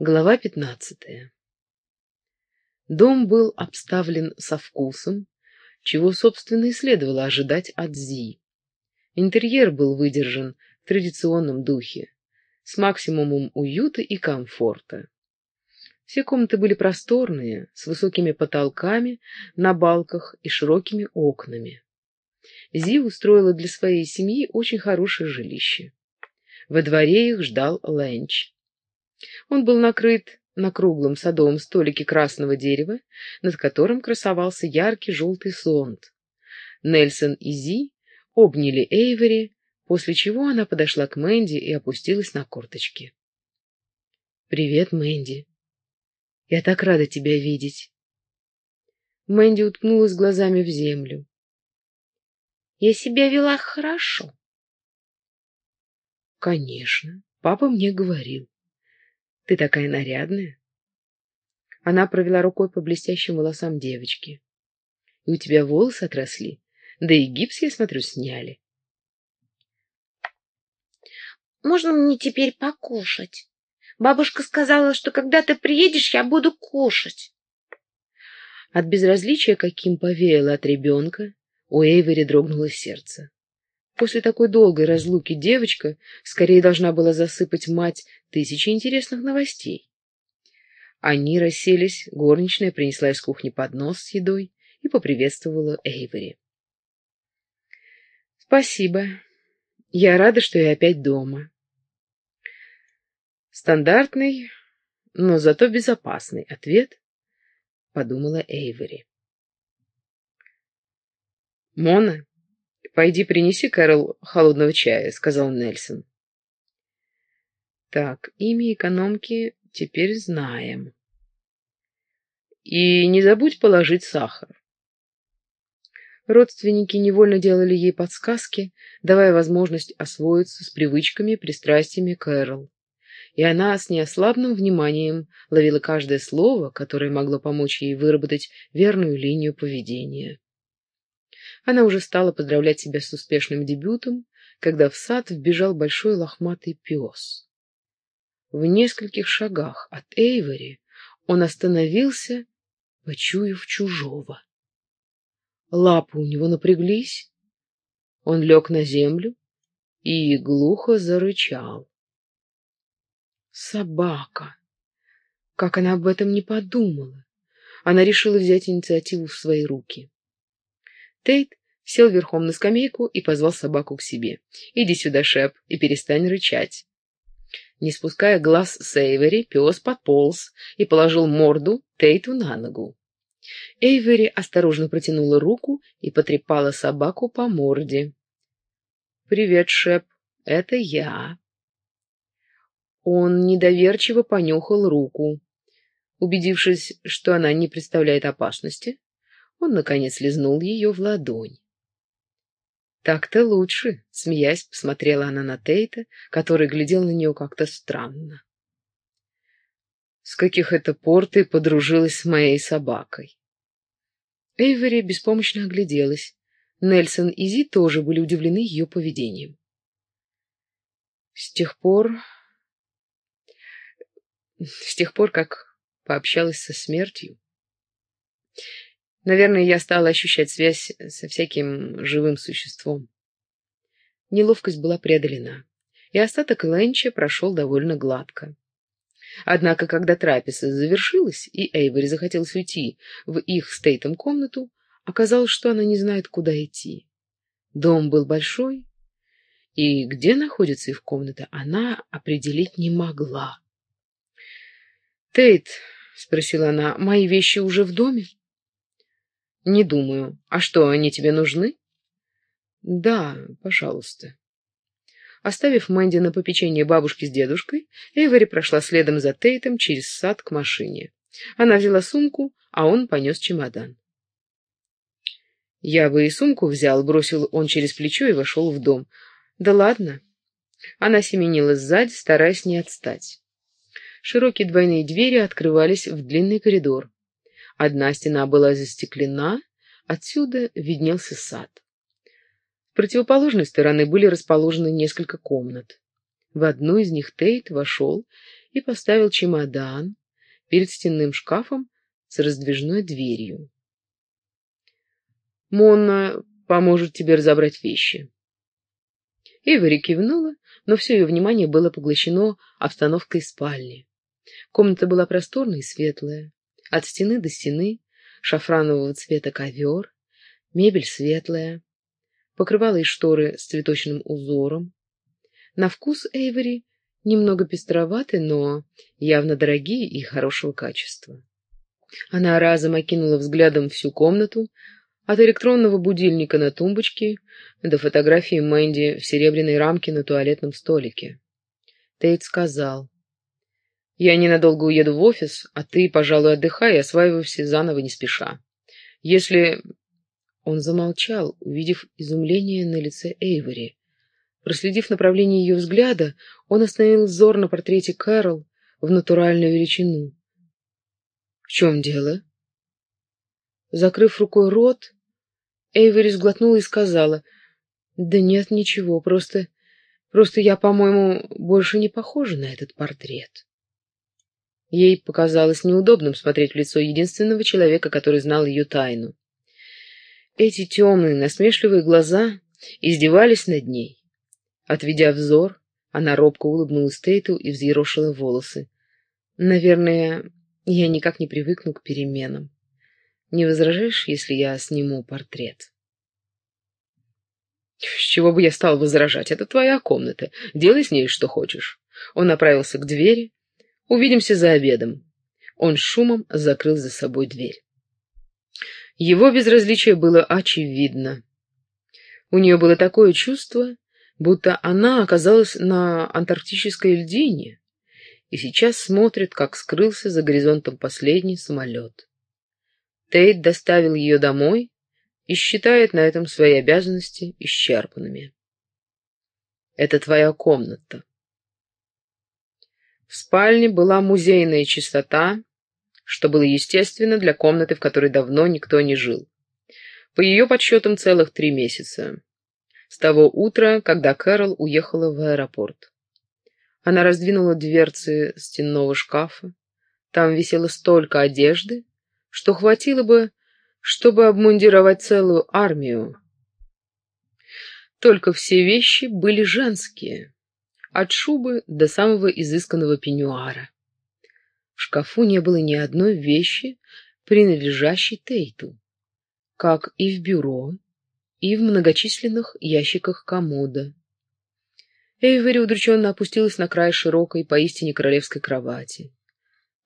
Глава пятнадцатая Дом был обставлен со вкусом, чего, собственно, и следовало ожидать от Зи. Интерьер был выдержан в традиционном духе, с максимумом уюта и комфорта. Все комнаты были просторные, с высокими потолками на балках и широкими окнами. Зи устроила для своей семьи очень хорошее жилище. Во дворе их ждал ленч. Он был накрыт на круглом садовом столике красного дерева, над которым красовался яркий желтый зонт. Нельсон и Зи обняли Эйвери, после чего она подошла к Мэнди и опустилась на корточки. «Привет, Мэнди. Я так рада тебя видеть». Мэнди уткнулась глазами в землю. «Я себя вела хорошо». «Конечно, папа мне говорил. Ты такая нарядная. Она провела рукой по блестящим волосам девочки. И у тебя волосы отросли. Да и гипс, я смотрю, сняли. Можно мне теперь покушать? Бабушка сказала, что когда ты приедешь, я буду кушать. От безразличия, каким повеяло от ребенка, у Эйвери дрогнуло сердце. После такой долгой разлуки девочка скорее должна была засыпать мать тысячи интересных новостей. Они расселись, горничная принесла из кухни поднос с едой и поприветствовала Эйвери. «Спасибо. Я рада, что я опять дома». Стандартный, но зато безопасный ответ, подумала Эйвери. «Мона, «Пойди принеси Кэрол холодного чая», — сказал Нельсон. «Так, имя экономки теперь знаем. И не забудь положить сахар». Родственники невольно делали ей подсказки, давая возможность освоиться с привычками, пристрастиями Кэрол. И она с неослабным вниманием ловила каждое слово, которое могло помочь ей выработать верную линию поведения. Она уже стала поздравлять себя с успешным дебютом, когда в сад вбежал большой лохматый пес. В нескольких шагах от Эйвори он остановился, почуяв чужого. Лапы у него напряглись, он лег на землю и глухо зарычал. Собака! Как она об этом не подумала! Она решила взять инициативу в свои руки. Тейт сел верхом на скамейку и позвал собаку к себе. «Иди сюда, Шеп, и перестань рычать». Не спуская глаз с Эйвери, пес подполз и положил морду Тейту на ногу. Эйвери осторожно протянула руку и потрепала собаку по морде. «Привет, Шеп, это я». Он недоверчиво понюхал руку. Убедившись, что она не представляет опасности, он, наконец, лизнул ее в ладонь. «Так-то лучше», — смеясь, посмотрела она на Тейта, который глядел на нее как-то странно. «С каких это пор ты подружилась с моей собакой?» Эйвери беспомощно огляделась. Нельсон и Зи тоже были удивлены ее поведением. «С тех пор... с тех пор, как пообщалась со смертью. Наверное, я стала ощущать связь со всяким живым существом. Неловкость была преодолена, и остаток ленча прошел довольно гладко. Однако, когда трапеза завершилась, и Эйвори захотелось уйти в их стейтом комнату, оказалось, что она не знает, куда идти. Дом был большой, и где находится их комната, она определить не могла. «Тейт», — спросила она, — «мои вещи уже в доме?» «Не думаю. А что, они тебе нужны?» «Да, пожалуйста». Оставив Мэнди на попечение бабушки с дедушкой, Эйвори прошла следом за Тейтом через сад к машине. Она взяла сумку, а он понес чемодан. «Я бы и сумку взял», — бросил он через плечо и вошел в дом. «Да ладно». Она семенила сзади, стараясь не отстать. Широкие двойные двери открывались в длинный коридор. Одна стена была застеклена, отсюда виднелся сад. С противоположной стороны были расположены несколько комнат. В одну из них Тейт вошел и поставил чемодан перед стенным шкафом с раздвижной дверью. «Монна поможет тебе разобрать вещи». Эйвори кивнула, но все ее внимание было поглощено обстановкой спальни. Комната была просторная и светлая. От стены до стены шафранового цвета ковер, мебель светлая, покрывала и шторы с цветочным узором. На вкус Эйвори немного пестроваты, но явно дорогие и хорошего качества. Она разом окинула взглядом всю комнату, от электронного будильника на тумбочке до фотографии Мэнди в серебряной рамке на туалетном столике. Тейт сказал, «Я ненадолго уеду в офис, а ты, пожалуй, отдыхай и осваивайся заново не спеша. Если...» Он замолчал, увидев изумление на лице Эйвори. Проследив направление ее взгляда, он остановил взор на портрете Кэрол в натуральную величину. «В чем дело?» Закрыв рукой рот, Эйвери сглотнула и сказала, «Да нет, ничего, просто... просто я, по-моему, больше не похожа на этот портрет». Ей показалось неудобным смотреть в лицо единственного человека, который знал ее тайну. Эти темные, насмешливые глаза издевались над ней. Отведя взор, она робко улыбнулась Тейту и взъерошила волосы. «Наверное, я никак не привыкну к переменам. Не возражаешь, если я сниму портрет? С чего бы я стал возражать? Это твоя комната. Делай с ней что хочешь. Он направился к двери. Увидимся за обедом. Он шумом закрыл за собой дверь. Его безразличие было очевидно. У нее было такое чувство, будто она оказалась на антарктической льдине и сейчас смотрит, как скрылся за горизонтом последний самолет. Тейт доставил ее домой и считает на этом свои обязанности исчерпанными. Это твоя комната. В спальне была музейная чистота, что было естественно для комнаты, в которой давно никто не жил. По ее подсчетам целых три месяца. С того утра, когда Кэрол уехала в аэропорт. Она раздвинула дверцы стенного шкафа. Там висело столько одежды, что хватило бы, чтобы обмундировать целую армию. Только все вещи были женские, от шубы до самого изысканного пеньюара. В шкафу не было ни одной вещи, принадлежащей Тейту, как и в бюро, и в многочисленных ящиках комода. Эйвери удрученно опустилась на край широкой, поистине королевской кровати.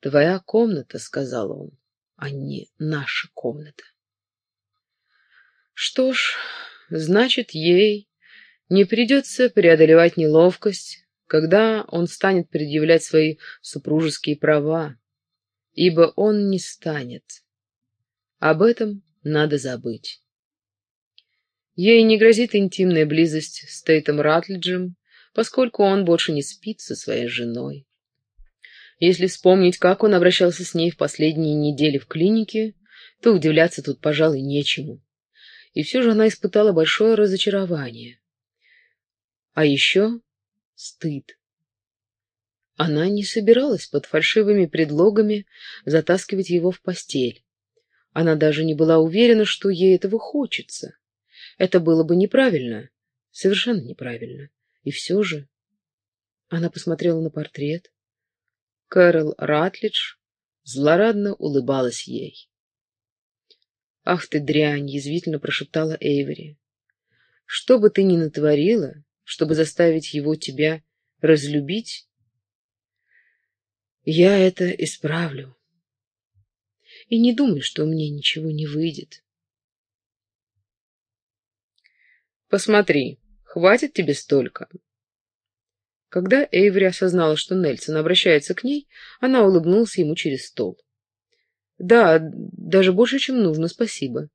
«Твоя комната», — сказал он а не наша комната. Что ж, значит, ей не придется преодолевать неловкость, когда он станет предъявлять свои супружеские права, ибо он не станет. Об этом надо забыть. Ей не грозит интимная близость с Тейтом Ратлиджем, поскольку он больше не спит со своей женой. Если вспомнить, как он обращался с ней в последние недели в клинике, то удивляться тут, пожалуй, нечему. И все же она испытала большое разочарование. А еще стыд. Она не собиралась под фальшивыми предлогами затаскивать его в постель. Она даже не была уверена, что ей этого хочется. Это было бы неправильно, совершенно неправильно. И все же она посмотрела на портрет, Кэрол Ратлидж злорадно улыбалась ей. «Ах ты, дрянь!» — язвительно прошептала Эйвери. «Что бы ты ни натворила, чтобы заставить его тебя разлюбить, я это исправлю. И не думай, что меня ничего не выйдет». «Посмотри, хватит тебе столько?» Когда Эйври осознала, что Нельсон обращается к ней, она улыбнулась ему через стол. «Да, даже больше, чем нужно, спасибо.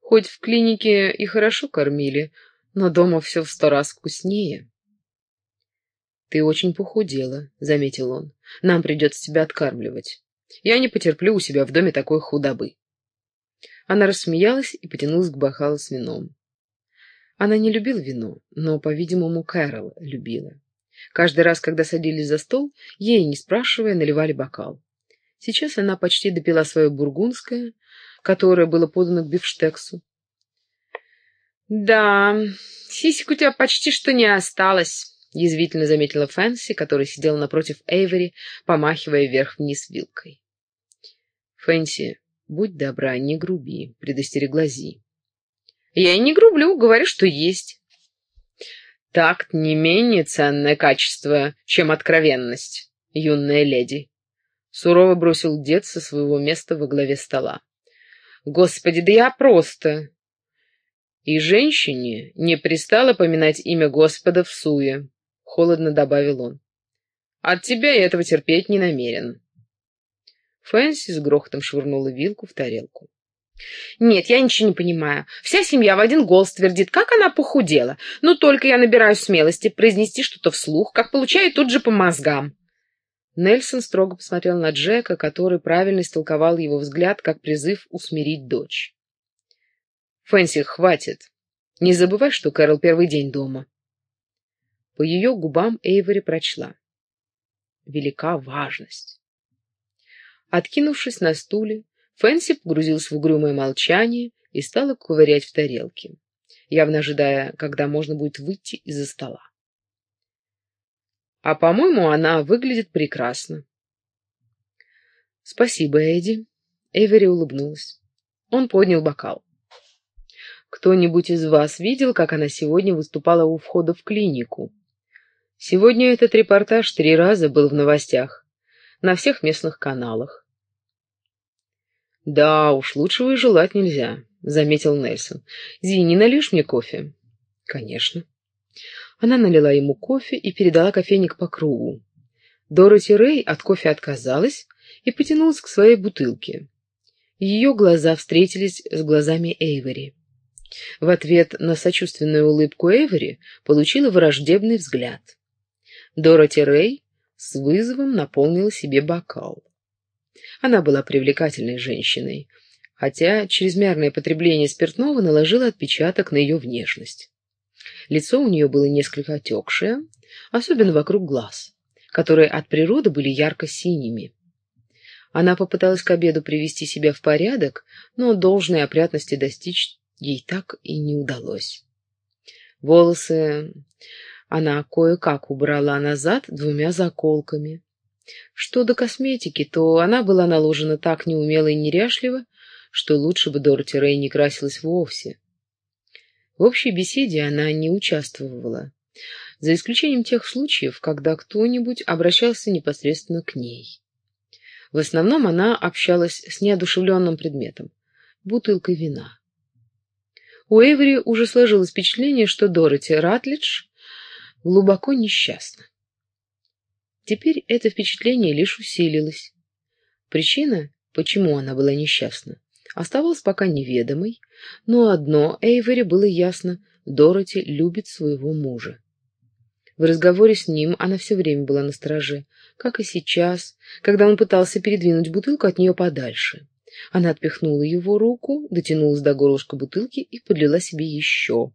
Хоть в клинике и хорошо кормили, но дома все в сто раз вкуснее». «Ты очень похудела», — заметил он. «Нам придется тебя откармливать. Я не потерплю у себя в доме такой худобы». Она рассмеялась и потянулась к бокалу с вином. Она не любила вино, но, по-видимому, Кэрол любила. Каждый раз, когда садились за стол, ей, не спрашивая, наливали бокал. Сейчас она почти допила свое бургундское, которое было подано к бифштексу. «Да, сисек у тебя почти что не осталось», — язвительно заметила Фэнси, который сидел напротив Эйвери, помахивая вверх-вниз вилкой. «Фэнси, будь добра, не груби», — предостерегла Зи. «Я и не грублю, говорю, что есть». «Такт не менее ценное качество, чем откровенность, юная леди», — сурово бросил дед со своего места во главе стола. «Господи, да я просто...» «И женщине не пристало поминать имя Господа в суе», — холодно добавил он. «От тебя я этого терпеть не намерен». Фэнси с грохотом швырнула вилку в тарелку. Нет, я ничего не понимаю. Вся семья в один голос твердит, как она похудела. Но только я набираю смелости произнести что-то вслух, как получаю тут же по мозгам. Нельсон строго посмотрел на Джека, который правильно истолковал его взгляд как призыв усмирить дочь. «Фэнси, хватит. Не забывай, что Кэрол первый день дома». По ее губам Эйвори прочла. Велика важность. Откинувшись на стуле, Фэнси погрузился в угрюмое молчание и стала ковырять в тарелке, явно ожидая, когда можно будет выйти из-за стола. А, по-моему, она выглядит прекрасно. Спасибо, Эдди. Эвери улыбнулась. Он поднял бокал. Кто-нибудь из вас видел, как она сегодня выступала у входа в клинику? Сегодня этот репортаж три раза был в новостях, на всех местных каналах. «Да уж, лучшего и желать нельзя», — заметил Нельсон. «Зи, не налишь мне кофе?» «Конечно». Она налила ему кофе и передала кофейник по кругу. Дороти Рэй от кофе отказалась и потянулась к своей бутылке. Ее глаза встретились с глазами Эйвори. В ответ на сочувственную улыбку Эйвори получила враждебный взгляд. Дороти Рэй с вызовом наполнила себе бокал. Она была привлекательной женщиной, хотя чрезмерное потребление спиртного наложило отпечаток на ее внешность. Лицо у нее было несколько отекшее, особенно вокруг глаз, которые от природы были ярко-синими. Она попыталась к обеду привести себя в порядок, но должной опрятности достичь ей так и не удалось. Волосы она кое-как убрала назад двумя заколками, что до косметики, то она была наложена так неумело и неряшливо, что лучше бы Дороти Рэй не красилась вовсе. В общей беседе она не участвовала, за исключением тех случаев, когда кто-нибудь обращался непосредственно к ней. В основном она общалась с неодушевленным предметом — бутылкой вина. У Эйвери уже сложилось впечатление, что Дороти Ратлидж глубоко несчастна. Теперь это впечатление лишь усилилось. Причина, почему она была несчастна, оставалась пока неведомой, но одно Эйвери было ясно — Дороти любит своего мужа. В разговоре с ним она все время была настороже, как и сейчас, когда он пытался передвинуть бутылку от нее подальше. Она отпихнула его руку, дотянулась до горлышка бутылки и подлила себе еще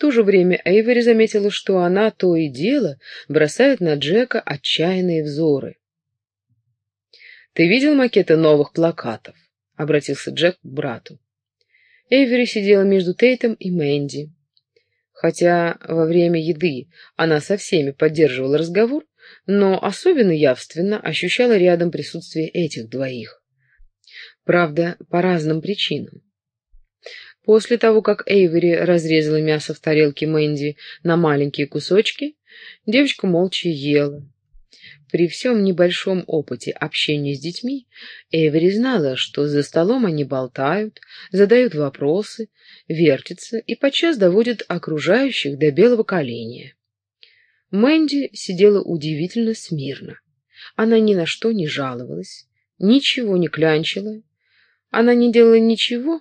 то же время Эйвери заметила, что она то и дело бросает на Джека отчаянные взоры. «Ты видел макеты новых плакатов?» — обратился Джек к брату. Эйвери сидела между Тейтом и Мэнди. Хотя во время еды она со всеми поддерживала разговор, но особенно явственно ощущала рядом присутствие этих двоих. Правда, по разным причинам. После того, как Эйвери разрезала мясо в тарелке Мэнди на маленькие кусочки, девочка молча ела. При всем небольшом опыте общения с детьми Эйвери знала, что за столом они болтают, задают вопросы, вертятся и подчас доводят окружающих до белого коленя. Мэнди сидела удивительно смирно. Она ни на что не жаловалась, ничего не клянчила. Она не делала ничего,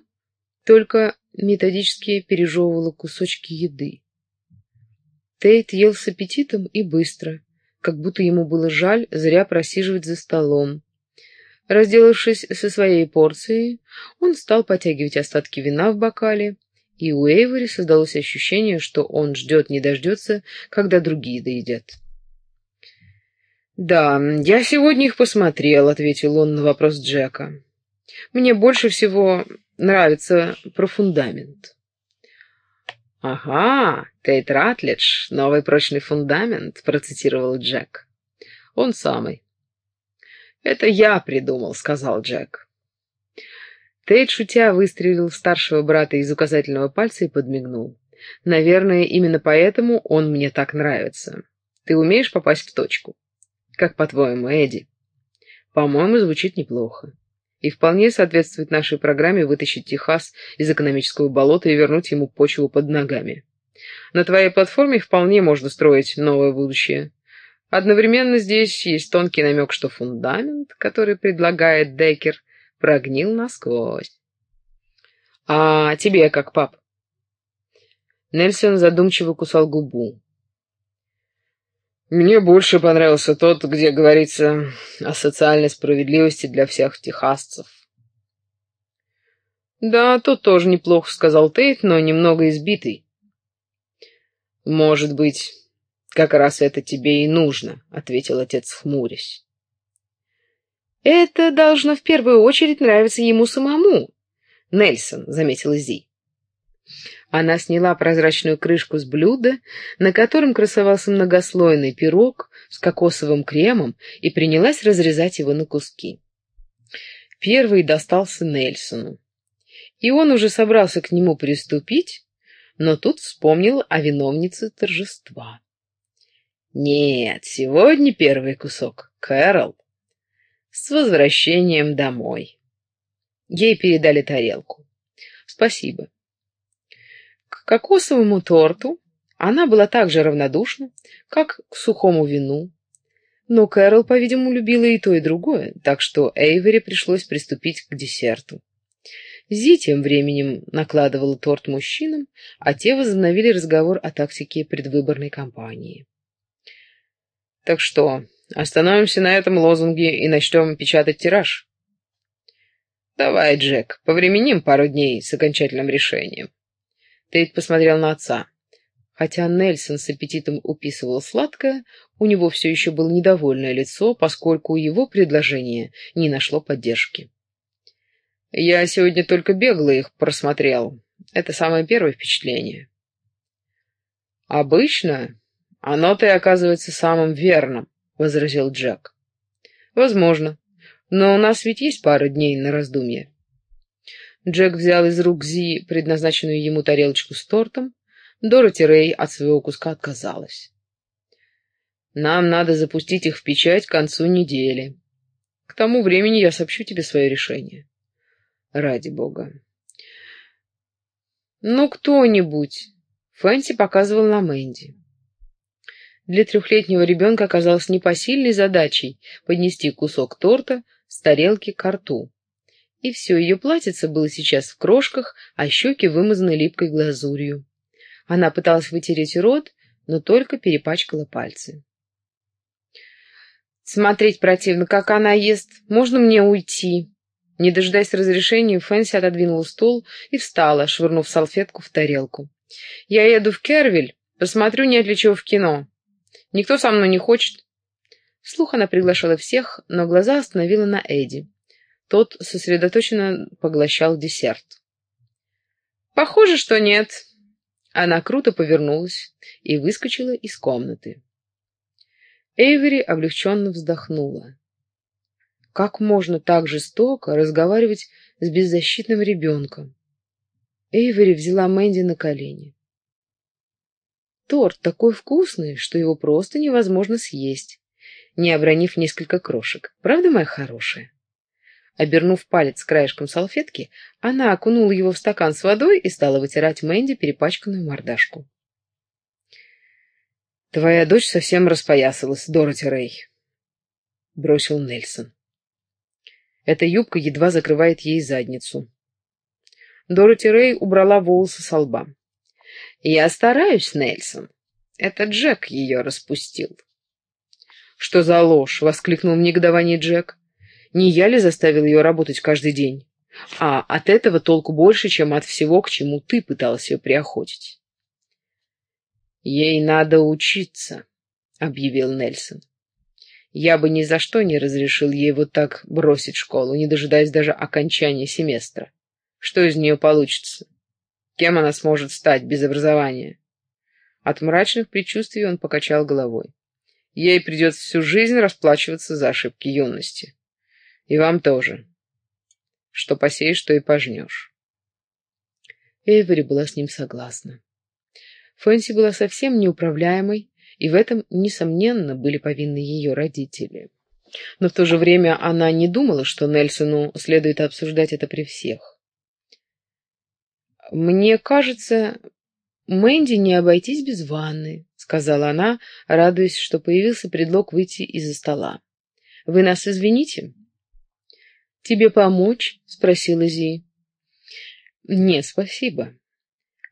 только методически пережевывала кусочки еды. Тейт ел с аппетитом и быстро, как будто ему было жаль зря просиживать за столом. Разделавшись со своей порцией, он стал потягивать остатки вина в бокале, и у Эйвори создалось ощущение, что он ждет не дождется, когда другие доедят. «Да, я сегодня их посмотрел», — ответил он на вопрос Джека. «Мне больше всего нравится про фундамент». «Ага, Тейт Ратлидж, новый прочный фундамент», — процитировал Джек. «Он самый». «Это я придумал», — сказал Джек. Тейт, шутя, выстрелил старшего брата из указательного пальца и подмигнул. «Наверное, именно поэтому он мне так нравится. Ты умеешь попасть в точку?» Как по-твоему, Эдди? По-моему, звучит неплохо. И вполне соответствует нашей программе вытащить Техас из экономического болота и вернуть ему почву под ногами. На твоей платформе вполне можно строить новое будущее. Одновременно здесь есть тонкий намек, что фундамент, который предлагает Деккер, прогнил насквозь. А тебе как, пап? Нельсон задумчиво кусал губу. Мне больше понравился тот, где говорится о социальной справедливости для всех техасцев. «Да, тот тоже неплохо», — сказал Тейт, но немного избитый. «Может быть, как раз это тебе и нужно», — ответил отец, хмурясь. «Это должно в первую очередь нравиться ему самому», — Нельсон, — заметила Зи. Она сняла прозрачную крышку с блюда, на котором красовался многослойный пирог с кокосовым кремом, и принялась разрезать его на куски. Первый достался Нельсону. И он уже собрался к нему приступить, но тут вспомнил о виновнице торжества. «Нет, сегодня первый кусок. Кэрол. С возвращением домой». Ей передали тарелку. «Спасибо кокосовому торту она была так же равнодушна, как к сухому вину. Но Кэрол, по-видимому, любила и то, и другое, так что Эйвери пришлось приступить к десерту. Зи тем временем накладывала торт мужчинам, а те возобновили разговор о тактике предвыборной кампании. «Так что, остановимся на этом лозунге и начнем печатать тираж?» «Давай, Джек, повременим пару дней с окончательным решением». Тейт посмотрел на отца. Хотя Нельсон с аппетитом уписывал сладкое, у него все еще было недовольное лицо, поскольку его предложение не нашло поддержки. «Я сегодня только бегло их просмотрел. Это самое первое впечатление». «Обычно оно-то и оказывается самым верным», — возразил Джек. «Возможно. Но у нас ведь есть пара дней на раздумье». Джек взял из рук Зи предназначенную ему тарелочку с тортом. Дороти Рэй от своего куска отказалась. «Нам надо запустить их в печать к концу недели. К тому времени я сообщу тебе свое решение». «Ради бога». «Ну, кто-нибудь!» Фэнси показывал на Мэнди. Для трехлетнего ребенка оказалось непосильной задачей поднести кусок торта с тарелки к рту. И все, ее платьице было сейчас в крошках, а щеки вымазаны липкой глазурью. Она пыталась вытереть рот, но только перепачкала пальцы. «Смотреть противно, как она ест. Можно мне уйти?» Не дожидаясь разрешения, Фэнси отодвинула стол и встала, швырнув салфетку в тарелку. «Я еду в Кервиль, посмотрю, нет ли в кино. Никто со мной не хочет». Вслух она приглашала всех, но глаза остановила на Эдди. Тот сосредоточенно поглощал десерт. «Похоже, что нет». Она круто повернулась и выскочила из комнаты. Эйвери облегченно вздохнула. Как можно так жестоко разговаривать с беззащитным ребенком? Эйвери взяла Мэнди на колени. Торт такой вкусный, что его просто невозможно съесть, не обронив несколько крошек. Правда, моя хорошая? Обернув палец краешком салфетки, она окунула его в стакан с водой и стала вытирать Мэнди перепачканную мордашку. «Твоя дочь совсем распоясалась, Дороти Рэй», — бросил Нельсон. Эта юбка едва закрывает ей задницу. Дороти Рэй убрала волосы со лба. «Я стараюсь, Нельсон. Это Джек ее распустил». «Что за ложь?» — воскликнул в негодовании Джек. Не я ли заставил ее работать каждый день? А от этого толку больше, чем от всего, к чему ты пыталась ее приохотить. «Ей надо учиться», — объявил Нельсон. Я бы ни за что не разрешил ей вот так бросить школу, не дожидаясь даже окончания семестра. Что из нее получится? Кем она сможет стать без образования? От мрачных предчувствий он покачал головой. Ей придется всю жизнь расплачиваться за ошибки юности. И вам тоже. Что посеешь, то и пожнешь. Эйвори была с ним согласна. Фэнси была совсем неуправляемой, и в этом, несомненно, были повинны ее родители. Но в то же время она не думала, что Нельсону следует обсуждать это при всех. «Мне кажется, Мэнди не обойтись без ванны», — сказала она, радуясь, что появился предлог выйти из-за стола. «Вы нас извините?» «Тебе помочь?» — спросила Зи. «Нет, спасибо».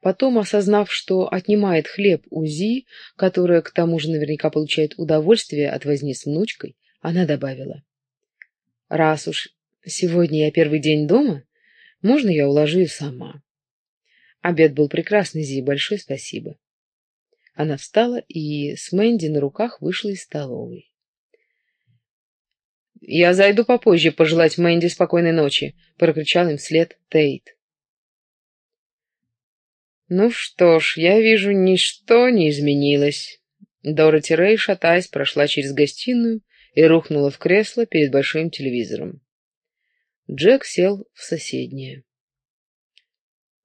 Потом, осознав, что отнимает хлеб у Зи, которая к тому же наверняка получает удовольствие от возни с внучкой, она добавила. «Раз уж сегодня я первый день дома, можно я уложу ее сама?» Обед был прекрасный, Зи, большое спасибо. Она встала и с Мэнди на руках вышла из столовой. «Я зайду попозже пожелать Мэнди спокойной ночи», — прокричал им вслед Тейт. Ну что ж, я вижу, ничто не изменилось. Дороти Рэй, шатаясь, прошла через гостиную и рухнула в кресло перед большим телевизором. Джек сел в соседнее.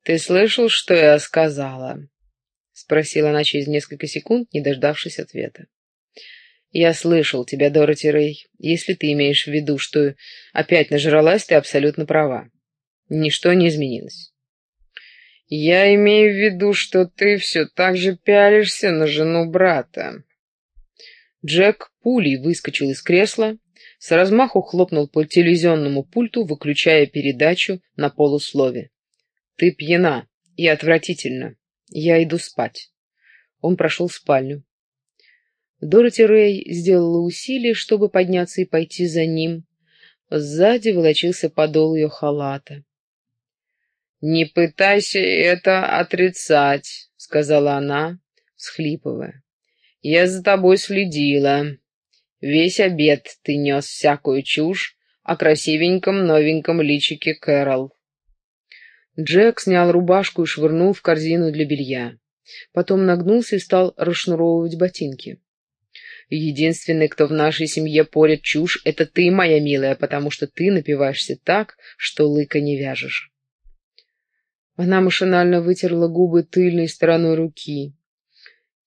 «Ты слышал, что я сказала?» — спросила она через несколько секунд, не дождавшись ответа. «Я слышал тебя, Дороти Рэй. Если ты имеешь в виду, что опять нажралась, ты абсолютно права. Ничто не изменилось». Я имею в виду, что ты все так же пялишься на жену брата. Джек пулей выскочил из кресла, с размаху хлопнул по телевизионному пульту, выключая передачу на полуслове. «Ты пьяна и отвратительно. Я иду спать». Он прошел в спальню. Дороти Рэй сделала усилие, чтобы подняться и пойти за ним. Сзади волочился подол ее халата. «Не пытайся это отрицать», — сказала она, всхлипывая. «Я за тобой следила. Весь обед ты нес всякую чушь о красивеньком новеньком личике Кэрол». Джек снял рубашку и швырнул в корзину для белья. Потом нагнулся и стал расшнуровывать ботинки. «Единственный, кто в нашей семье порит чушь, это ты, моя милая, потому что ты напиваешься так, что лыка не вяжешь». Она машинально вытерла губы тыльной стороной руки.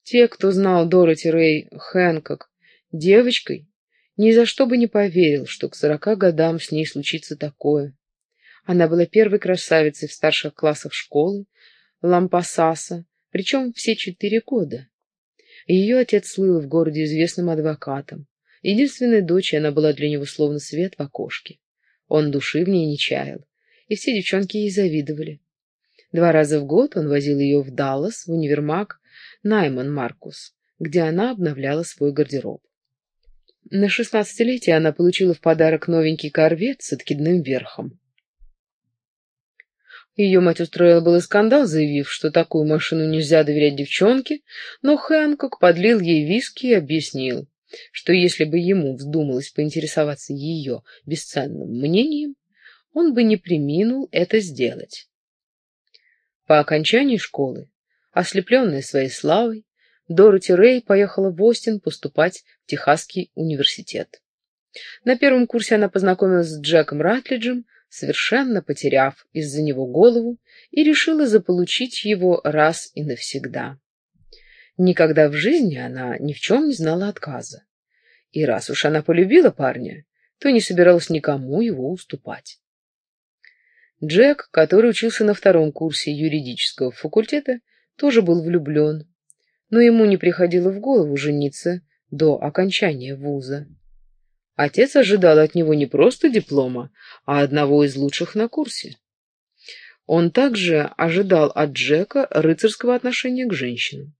Те, кто знал Дороти Рэй Хэнкок девочкой, ни за что бы не поверил, что к сорока годам с ней случится такое. Она была первой красавицей в старших классах школы, Лампасаса, причем все четыре года. Ее отец слыл в городе известным адвокатом. Единственной дочь она была для него словно свет в окошке. Он души в ней не чаял, и все девчонки ей завидовали. Два раза в год он возил ее в Даллас, в универмаг Найман Маркус, где она обновляла свой гардероб. На шестнадцатилетие она получила в подарок новенький корвет с откидным верхом. Ее мать устроила был скандал, заявив, что такую машину нельзя доверять девчонке, но Хэнкок подлил ей виски и объяснил, что если бы ему вздумалось поинтересоваться ее бесценным мнением, он бы не приминул это сделать. По окончании школы, ослепленная своей славой, Дороти Рэй поехала в Остин поступать в Техасский университет. На первом курсе она познакомилась с Джеком Ратлиджем, совершенно потеряв из-за него голову, и решила заполучить его раз и навсегда. Никогда в жизни она ни в чем не знала отказа. И раз уж она полюбила парня, то не собиралась никому его уступать. Джек, который учился на втором курсе юридического факультета, тоже был влюблен, но ему не приходило в голову жениться до окончания вуза. Отец ожидал от него не просто диплома, а одного из лучших на курсе. Он также ожидал от Джека рыцарского отношения к женщинам.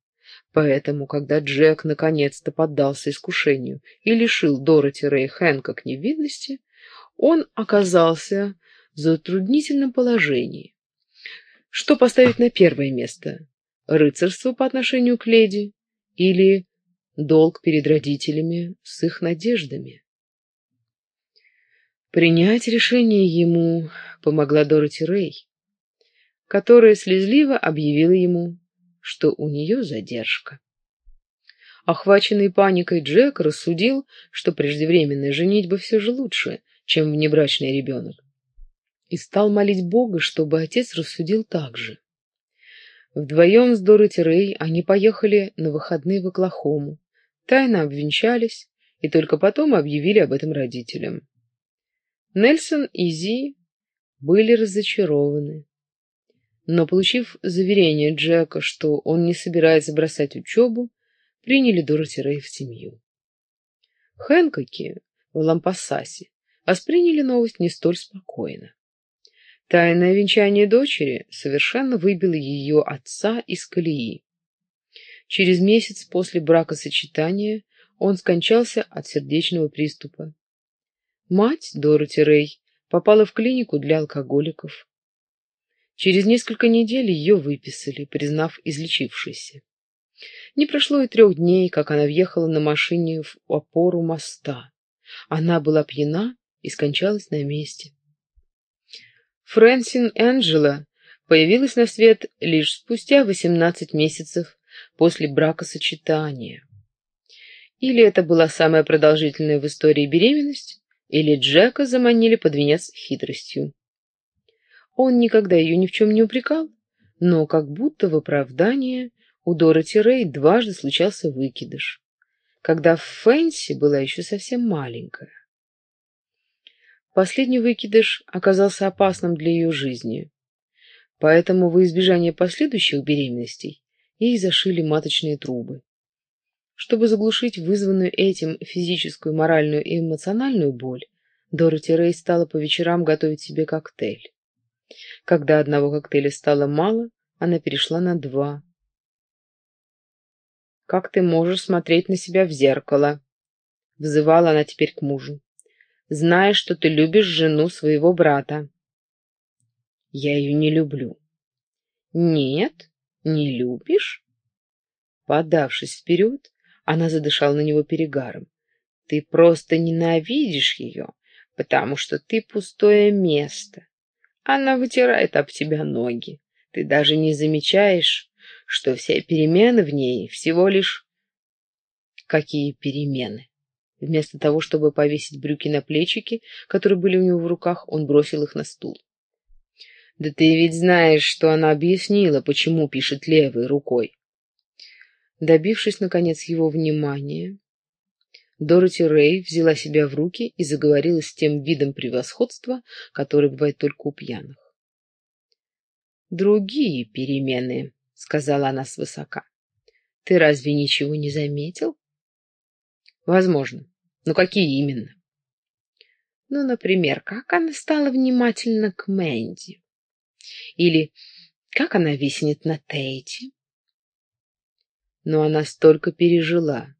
Поэтому, когда Джек наконец-то поддался искушению и лишил Дороти Рэй Хэнкок невинности, он оказался затруднительном положении. Что поставить на первое место? Рыцарство по отношению к леди или долг перед родителями с их надеждами. Принять решение ему помогла Дороти Рэй, которая слезливо объявила ему, что у нее задержка. Охваченный паникой Джек рассудил, что преждевременная женитьба все же лучше, чем внебрачный ребенок, и стал молить Бога, чтобы отец рассудил так же. Вдвоем с Дороти Рэй они поехали на выходные в Оклахому, тайно обвенчались и только потом объявили об этом родителям. Нельсон и Зи были разочарованы. Но, получив заверение Джека, что он не собирается бросать учебу, приняли Дороти Рэй в семью. Хэнкоки в Лампасасе восприняли новость не столь спокойно. Тайное венчание дочери совершенно выбило ее отца из колеи. Через месяц после бракосочетания он скончался от сердечного приступа. Мать Дороти Рэй попала в клинику для алкоголиков. Через несколько недель ее выписали, признав излечившейся. Не прошло и трех дней, как она въехала на машине в опору моста. Она была пьяна и скончалась на месте. Фрэнсин Энджела появилась на свет лишь спустя 18 месяцев после бракосочетания. Или это была самая продолжительная в истории беременность, или Джека заманили под венец хитростью. Он никогда ее ни в чем не упрекал, но как будто в оправдание у Дороти Рэй дважды случался выкидыш, когда Фэнси была еще совсем маленькая. Последний выкидыш оказался опасным для ее жизни, поэтому во избежание последующих беременностей ей зашили маточные трубы. Чтобы заглушить вызванную этим физическую, моральную и эмоциональную боль, Дороти Рэй стала по вечерам готовить себе коктейль. Когда одного коктейля стало мало, она перешла на два. «Как ты можешь смотреть на себя в зеркало?» — взывала она теперь к мужу. «Зная, что ты любишь жену своего брата». «Я ее не люблю». «Нет, не любишь?» Подавшись вперед, она задышала на него перегаром. «Ты просто ненавидишь ее, потому что ты пустое место. Она вытирает об тебя ноги. Ты даже не замечаешь, что все перемены в ней всего лишь... Какие перемены? Вместо того, чтобы повесить брюки на плечики, которые были у него в руках, он бросил их на стул. Да ты ведь знаешь, что она объяснила, почему пишет левой рукой. Добившись, наконец, его внимания, Дороти Рэй взяла себя в руки и заговорила с тем видом превосходства, который бывает только у пьяных. «Другие перемены», — сказала она свысока. «Ты разве ничего не заметил?» «Возможно. Но какие именно?» «Ну, например, как она стала внимательна к Мэнди? Или как она виснет на Тейте?» Но она столько пережила,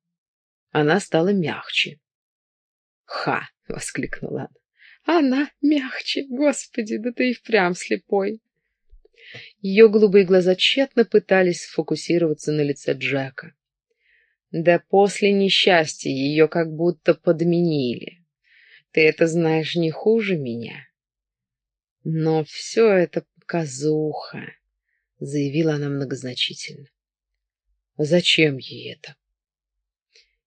она стала мягче. «Ха!» — воскликнула она. «Она мягче! Господи, да ты и впрямь слепой!» Ее голубые глаза тщетно пытались сфокусироваться на лице Джека. Да после несчастья ее как будто подменили. Ты это знаешь не хуже меня. Но все это показуха, — заявила она многозначительно. Зачем ей это?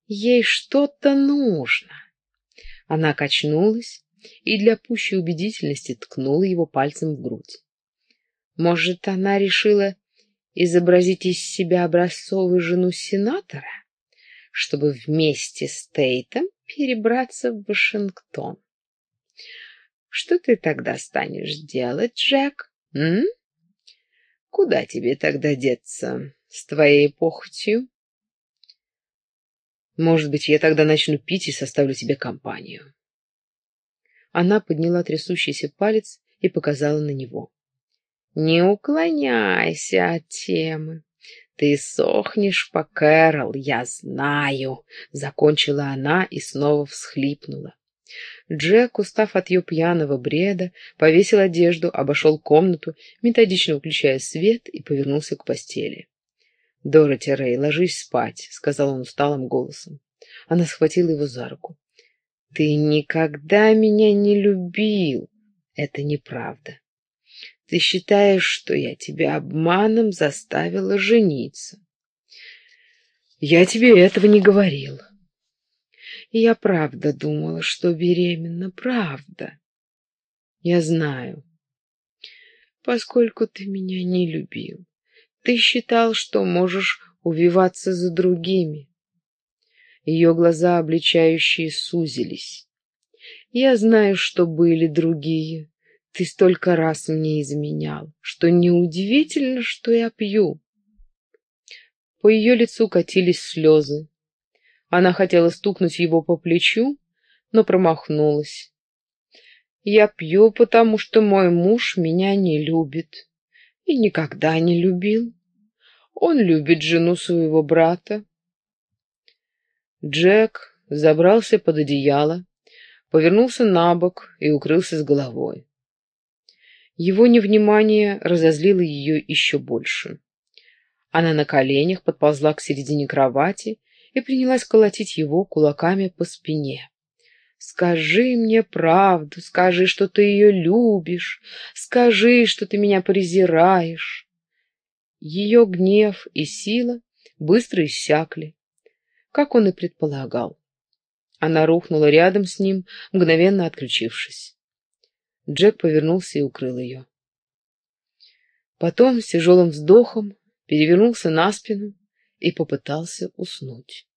Ей что-то нужно. Она качнулась и для пущей убедительности ткнула его пальцем в грудь. Может, она решила изобразить из себя образцовую жену сенатора, чтобы вместе с Тейтом перебраться в Вашингтон. Что ты тогда станешь делать, Джек? М? Куда тебе тогда деться с твоей похотью? Может быть, я тогда начну пить и составлю тебе компанию. Она подняла трясущийся палец и показала на него. Не уклоняйся от темы. Ты сохнешь по Кэрол, я знаю, закончила она и снова всхлипнула. Джек, устав от ее пьяного бреда, повесил одежду, обошел комнату, методично выключая свет и повернулся к постели. «Дороти Рэй, ложись спать», — сказал он усталым голосом. Она схватила его за руку. «Ты никогда меня не любил. Это неправда. Ты считаешь, что я тебя обманом заставила жениться. Я тебе этого не говорил. Я правда думала, что беременна, правда. Я знаю. Поскольку ты меня не любил, ты считал, что можешь увиваться за другими. Ее глаза, обличающие, сузились. Я знаю, что были другие. Ты столько раз мне изменял, что неудивительно, что я пью. По ее лицу катились слезы. Она хотела стукнуть его по плечу, но промахнулась. Я пью, потому что мой муж меня не любит и никогда не любил. Он любит жену своего брата. Джек забрался под одеяло, повернулся на бок и укрылся с головой. Его невнимание разозлило ее еще больше. Она на коленях подползла к середине кровати и принялась колотить его кулаками по спине. «Скажи мне правду, скажи, что ты ее любишь, скажи, что ты меня презираешь». Ее гнев и сила быстро иссякли, как он и предполагал. Она рухнула рядом с ним, мгновенно отключившись. Джек повернулся и укрыл ее. Потом с тяжелым вздохом перевернулся на спину и попытался уснуть.